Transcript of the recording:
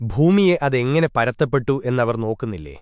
ഭൂമിയെ അതെങ്ങനെ പരത്തപ്പെട്ടു എന്നവർ നോക്കുന്നില്ലേ?